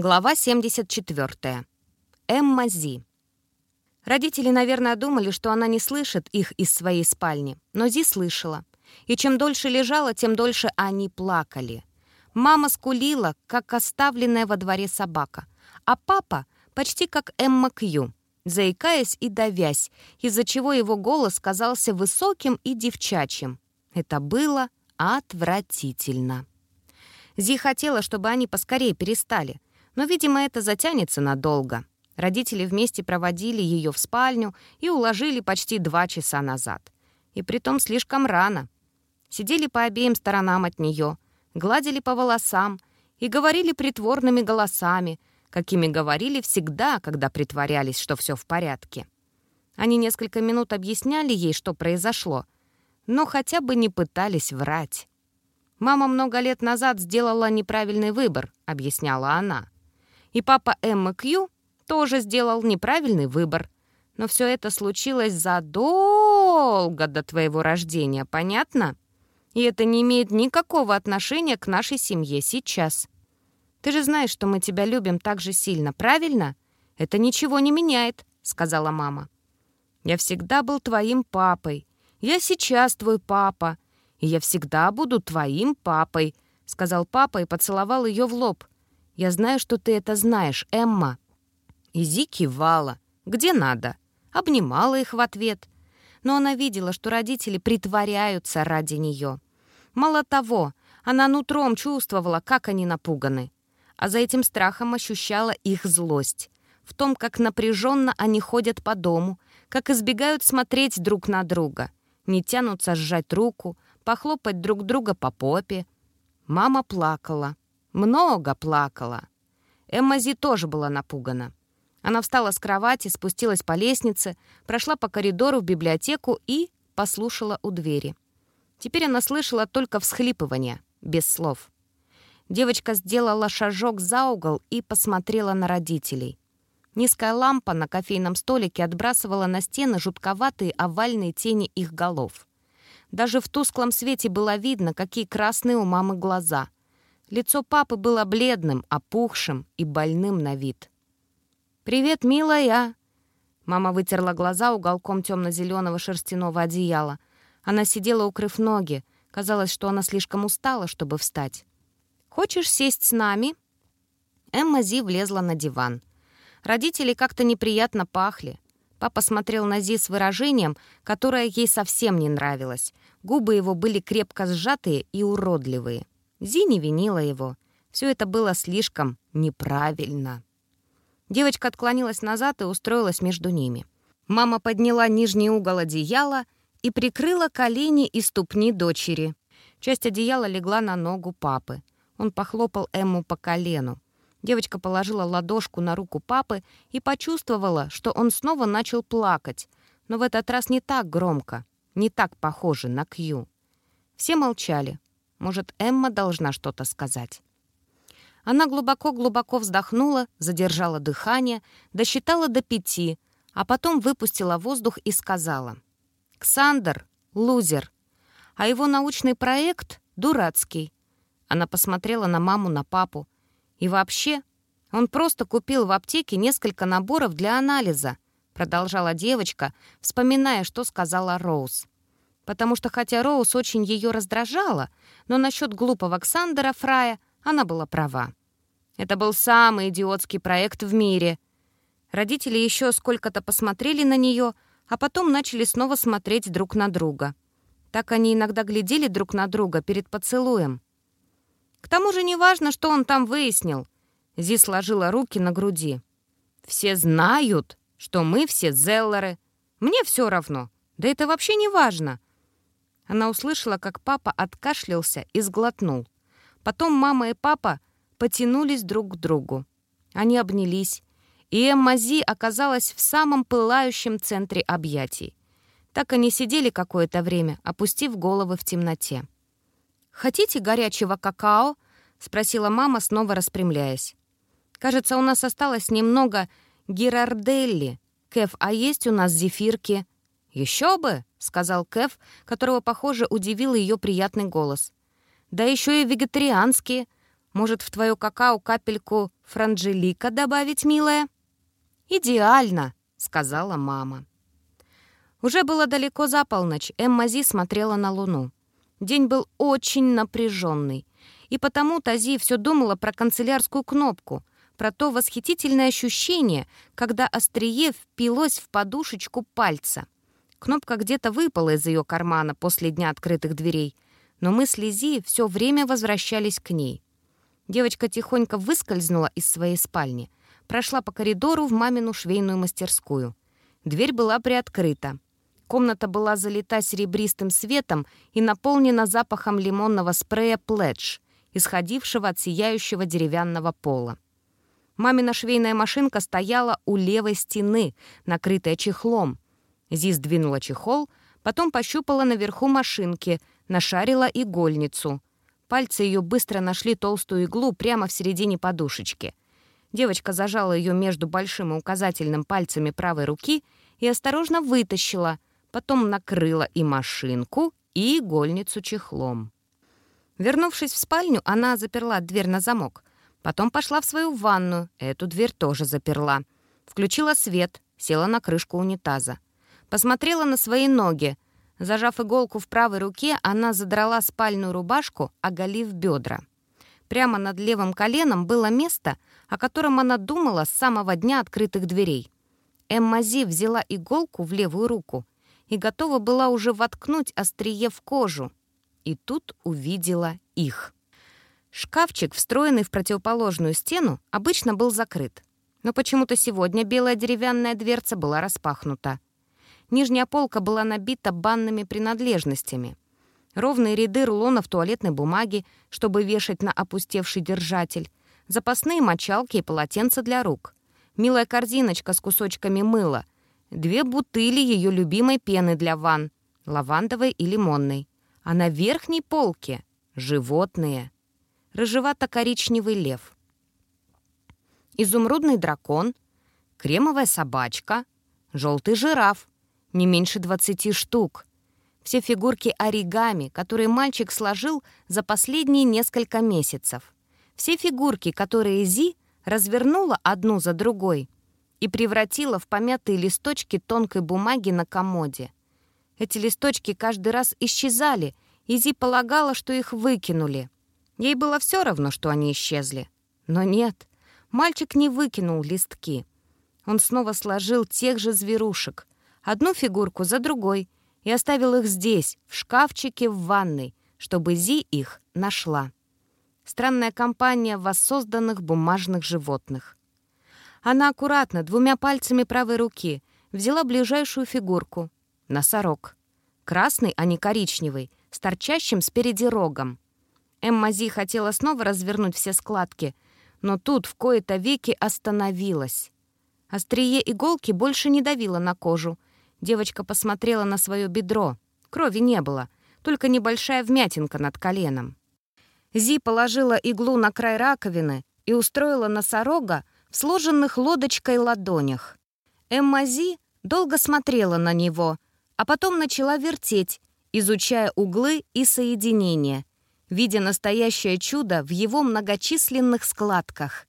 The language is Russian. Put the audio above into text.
Глава 74. Эмма Зи. Родители, наверное, думали, что она не слышит их из своей спальни, но Зи слышала. И чем дольше лежала, тем дольше они плакали. Мама скулила, как оставленная во дворе собака, а папа почти как Эмма Кью, заикаясь и давясь, из-за чего его голос казался высоким и девчачьим. Это было отвратительно. Зи хотела, чтобы они поскорее перестали — но, видимо, это затянется надолго. Родители вместе проводили ее в спальню и уложили почти два часа назад. И притом слишком рано. Сидели по обеим сторонам от нее, гладили по волосам и говорили притворными голосами, какими говорили всегда, когда притворялись, что все в порядке. Они несколько минут объясняли ей, что произошло, но хотя бы не пытались врать. «Мама много лет назад сделала неправильный выбор», — объясняла она. И папа Эммы Кью тоже сделал неправильный выбор. Но все это случилось задолго до твоего рождения, понятно? И это не имеет никакого отношения к нашей семье сейчас. Ты же знаешь, что мы тебя любим так же сильно, правильно? Это ничего не меняет, сказала мама. Я всегда был твоим папой. Я сейчас твой папа. И я всегда буду твоим папой, сказал папа и поцеловал ее в лоб. Я знаю, что ты это знаешь, Эмма». Изи кивала. «Где надо?» Обнимала их в ответ. Но она видела, что родители притворяются ради нее. Мало того, она нутром чувствовала, как они напуганы. А за этим страхом ощущала их злость. В том, как напряженно они ходят по дому, как избегают смотреть друг на друга, не тянутся сжать руку, похлопать друг друга по попе. Мама плакала. Много плакала. Эмма Зи тоже была напугана. Она встала с кровати, спустилась по лестнице, прошла по коридору в библиотеку и послушала у двери. Теперь она слышала только всхлипывание, без слов. Девочка сделала шажок за угол и посмотрела на родителей. Низкая лампа на кофейном столике отбрасывала на стены жутковатые овальные тени их голов. Даже в тусклом свете было видно, какие красные у мамы глаза — Лицо папы было бледным, опухшим и больным на вид. «Привет, милая!» Мама вытерла глаза уголком темно-зеленого шерстяного одеяла. Она сидела, укрыв ноги. Казалось, что она слишком устала, чтобы встать. «Хочешь сесть с нами?» Эмма Зи влезла на диван. Родители как-то неприятно пахли. Папа смотрел на Зи с выражением, которое ей совсем не нравилось. Губы его были крепко сжатые и уродливые. Зи не винила его. Все это было слишком неправильно. Девочка отклонилась назад и устроилась между ними. Мама подняла нижний угол одеяла и прикрыла колени и ступни дочери. Часть одеяла легла на ногу папы. Он похлопал Эмму по колену. Девочка положила ладошку на руку папы и почувствовала, что он снова начал плакать, но в этот раз не так громко, не так похоже на Кью. Все молчали, может, Эмма должна что-то сказать. Она глубоко-глубоко вздохнула, задержала дыхание, досчитала до пяти, а потом выпустила воздух и сказала. «Ксандр — лузер, а его научный проект — дурацкий». Она посмотрела на маму, на папу. «И вообще, он просто купил в аптеке несколько наборов для анализа», продолжала девочка, вспоминая, что сказала Роуз потому что хотя Роуз очень ее раздражала, но насчет глупого Ксандера Фрая она была права. Это был самый идиотский проект в мире. Родители еще сколько-то посмотрели на нее, а потом начали снова смотреть друг на друга. Так они иногда глядели друг на друга перед поцелуем. К тому же неважно, что он там выяснил. Зи сложила руки на груди. «Все знают, что мы все Зеллеры. Мне все равно. Да это вообще не важно. Она услышала, как папа откашлялся и сглотнул. Потом мама и папа потянулись друг к другу. Они обнялись, и Эмма Зи оказалась в самом пылающем центре объятий. Так они сидели какое-то время, опустив головы в темноте. «Хотите горячего какао?» — спросила мама, снова распрямляясь. «Кажется, у нас осталось немного гирарделли. Кэф, а есть у нас зефирки?» «Еще бы!» — сказал Кэф, которого, похоже, удивил ее приятный голос. «Да еще и вегетарианские. Может, в твое какао капельку франджелика добавить, милая?» «Идеально», — сказала мама. Уже было далеко за полночь, Эмма Зи смотрела на луну. День был очень напряженный, и потому Тази все думала про канцелярскую кнопку, про то восхитительное ощущение, когда острие впилось в подушечку пальца. Кнопка где-то выпала из ее кармана после дня открытых дверей, но мысли Зи все время возвращались к ней. Девочка тихонько выскользнула из своей спальни, прошла по коридору в мамину швейную мастерскую. Дверь была приоткрыта. Комната была залита серебристым светом и наполнена запахом лимонного спрея «Пледж», исходившего от сияющего деревянного пола. Мамина швейная машинка стояла у левой стены, накрытая чехлом. Зи сдвинула чехол, потом пощупала наверху машинки, нашарила игольницу. Пальцы ее быстро нашли толстую иглу прямо в середине подушечки. Девочка зажала ее между большим и указательным пальцами правой руки и осторожно вытащила, потом накрыла и машинку, и игольницу чехлом. Вернувшись в спальню, она заперла дверь на замок. Потом пошла в свою ванную, эту дверь тоже заперла. Включила свет, села на крышку унитаза. Посмотрела на свои ноги — Зажав иголку в правой руке, она задрала спальную рубашку, оголив бедра. Прямо над левым коленом было место, о котором она думала с самого дня открытых дверей. Эмма Зи взяла иголку в левую руку и готова была уже воткнуть острие в кожу. И тут увидела их. Шкафчик, встроенный в противоположную стену, обычно был закрыт. Но почему-то сегодня белая деревянная дверца была распахнута. Нижняя полка была набита банными принадлежностями. Ровные ряды рулонов туалетной бумаги, чтобы вешать на опустевший держатель, запасные мочалки и полотенца для рук, милая корзиночка с кусочками мыла, две бутыли ее любимой пены для ванн, лавандовой и лимонной, а на верхней полке — животные. Рыжевато-коричневый лев, изумрудный дракон, кремовая собачка, желтый жираф, не меньше 20 штук. Все фигурки оригами, которые мальчик сложил за последние несколько месяцев. Все фигурки, которые Зи развернула одну за другой и превратила в помятые листочки тонкой бумаги на комоде. Эти листочки каждый раз исчезали, и Зи полагала, что их выкинули. Ей было все равно, что они исчезли. Но нет, мальчик не выкинул листки. Он снова сложил тех же зверушек, одну фигурку за другой и оставил их здесь, в шкафчике в ванной, чтобы Зи их нашла. Странная компания воссозданных бумажных животных. Она аккуратно, двумя пальцами правой руки, взяла ближайшую фигурку — носорог. Красный, а не коричневый, с торчащим спереди рогом. Эмма Зи хотела снова развернуть все складки, но тут в кои-то веки остановилась. Острие иголки больше не давило на кожу, Девочка посмотрела на свое бедро. Крови не было, только небольшая вмятинка над коленом. Зи положила иглу на край раковины и устроила носорога в сложенных лодочкой ладонях. Эмма Зи долго смотрела на него, а потом начала вертеть, изучая углы и соединения, видя настоящее чудо в его многочисленных складках.